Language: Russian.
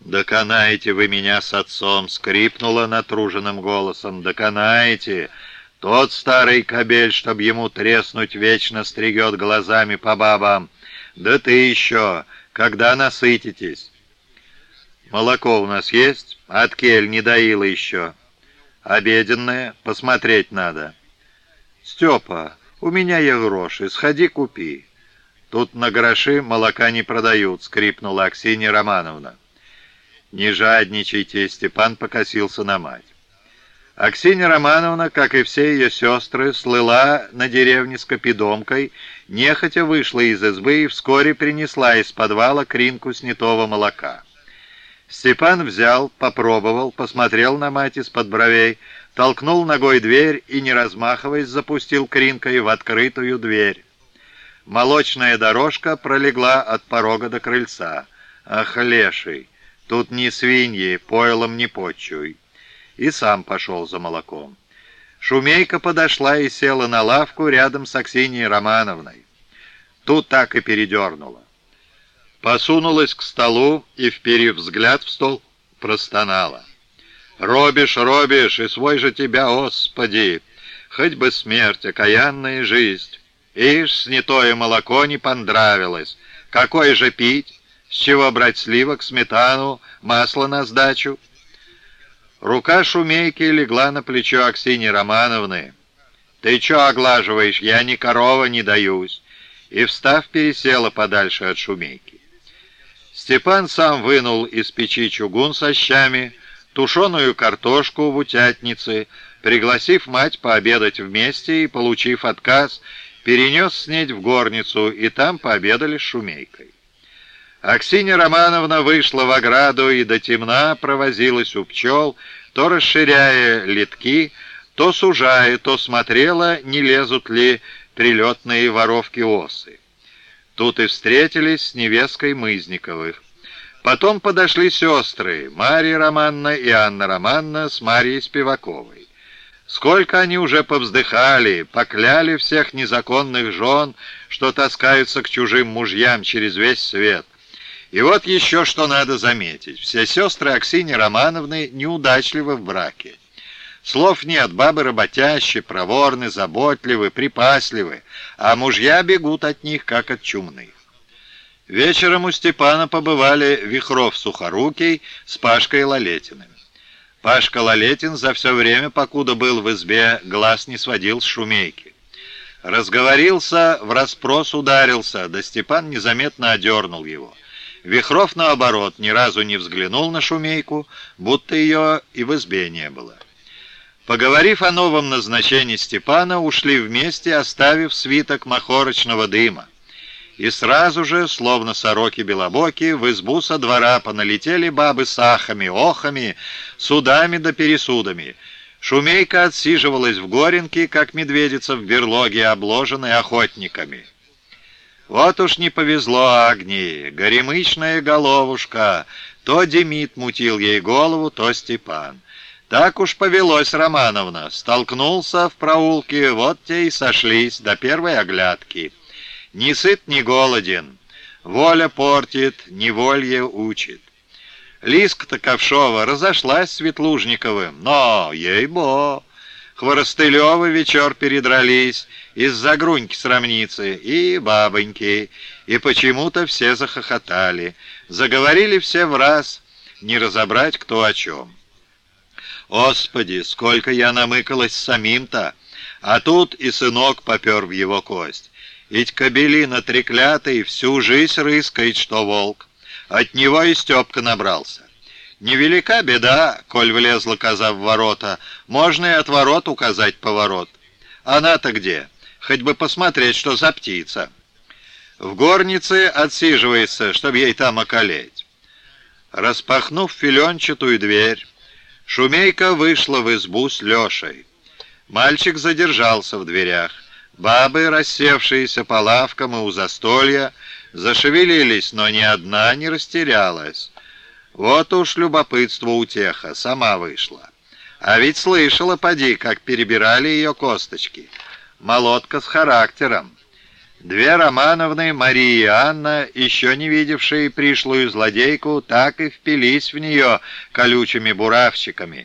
«Доконаете вы меня с отцом!» — скрипнула натруженным голосом. «Доконаете! Тот старый кобель, чтоб ему треснуть, вечно стригет глазами по бабам. Да ты еще, когда насытитесь!» «Молоко у нас есть? От кель не доила еще. Обеденное? Посмотреть надо». «Степа, у меня есть гроши, сходи купи». «Тут на гроши молока не продают», — скрипнула Аксинья Романовна. «Не жадничайте», — Степан покосился на мать. Аксинья Романовна, как и все ее сестры, слыла на деревне с копидомкой, нехотя вышла из избы и вскоре принесла из подвала кринку снятого молока. Степан взял, попробовал, посмотрел на мать из-под бровей, толкнул ногой дверь и, не размахиваясь, запустил кринкой в открытую дверь. Молочная дорожка пролегла от порога до крыльца. Ах, леший! Тут ни свиньи, пойлом не почуй. И сам пошел за молоком. Шумейка подошла и села на лавку рядом с Аксиньей Романовной. Тут так и передернула. Посунулась к столу и, вперив взгляд в стол, простонала. «Робишь, робишь, и свой же тебя, Господи! Хоть бы смерть, окаянная жизнь! Ишь, снятое молоко не понравилось! Какое же пить? С чего брать сливок, сметану, масло на сдачу? Рука шумейки легла на плечо Аксиньи Романовны. «Ты чё оглаживаешь? Я ни корова не даюсь!» И, встав, пересела подальше от шумейки. Степан сам вынул из печи чугун со щами, тушеную картошку в утятнице, пригласив мать пообедать вместе и, получив отказ, перенес снедь в горницу, и там пообедали с шумейкой. Аксинья Романовна вышла в ограду и до темна провозилась у пчел, то расширяя литки, то сужая, то смотрела, не лезут ли прилетные воровки-осы. Тут и встретились с невесткой Мызниковых. Потом подошли сестры, Мария Романна и Анна Романна с Марией Спиваковой. Сколько они уже повздыхали, покляли всех незаконных жен, что таскаются к чужим мужьям через весь свет. И вот еще что надо заметить. Все сестры Аксини Романовны неудачливы в браке. Слов нет, бабы работящие, проворны, заботливы, припасливы, а мужья бегут от них, как от чумных. Вечером у Степана побывали Вихров Сухорукий с Пашкой Лалетиным. Пашка Лалетин за все время, покуда был в избе, глаз не сводил с шумейки. Разговорился, в распрос ударился, да Степан незаметно одернул его. Вихров, наоборот, ни разу не взглянул на шумейку, будто ее и в избе не было. Поговорив о новом назначении Степана, ушли вместе, оставив свиток махорочного дыма. И сразу же, словно сороки белобоки, в избу со двора поналетели бабы с ахами, охами, судами да пересудами. Шумейка отсиживалась в горенке, как медведица в берлоге, обложенной охотниками. Вот уж не повезло Агнии, горемычная головушка. То Демид мутил ей голову, то Степан. Так уж повелось, Романовна. Столкнулся в проулке, вот те и сошлись до первой оглядки. Ни сыт, ни голоден. Воля портит, неволье учит. Лиска-то Ковшова разошлась с Ветлужниковым, но, ей-бо, Хворостылевы вечер передрались из-за груньки срамницы и бабоньки, и почему-то все захохотали. Заговорили все в раз, не разобрать кто о чем. Господи, сколько я намыкалась самим-то, а тут и сынок попер в его кость. Ведь кобелина треклятый всю жизнь рыскает, что волк. От него и Степка набрался. Невелика беда, коль влезла коза в ворота. Можно и от ворот указать поворот. Она-то где? Хоть бы посмотреть, что за птица. В горнице отсиживается, чтоб ей там околеть. Распахнув филенчатую дверь, Шумейка вышла в избу с Лешей. Мальчик задержался в дверях. Бабы, рассевшиеся по лавкам и у застолья, зашевелились, но ни одна не растерялась. Вот уж любопытство утеха, сама вышла. А ведь слышала, поди, как перебирали ее косточки. Молотка с характером. Две Романовны, Мария и Анна, еще не видевшие пришлую злодейку, так и впились в нее колючими буравчиками.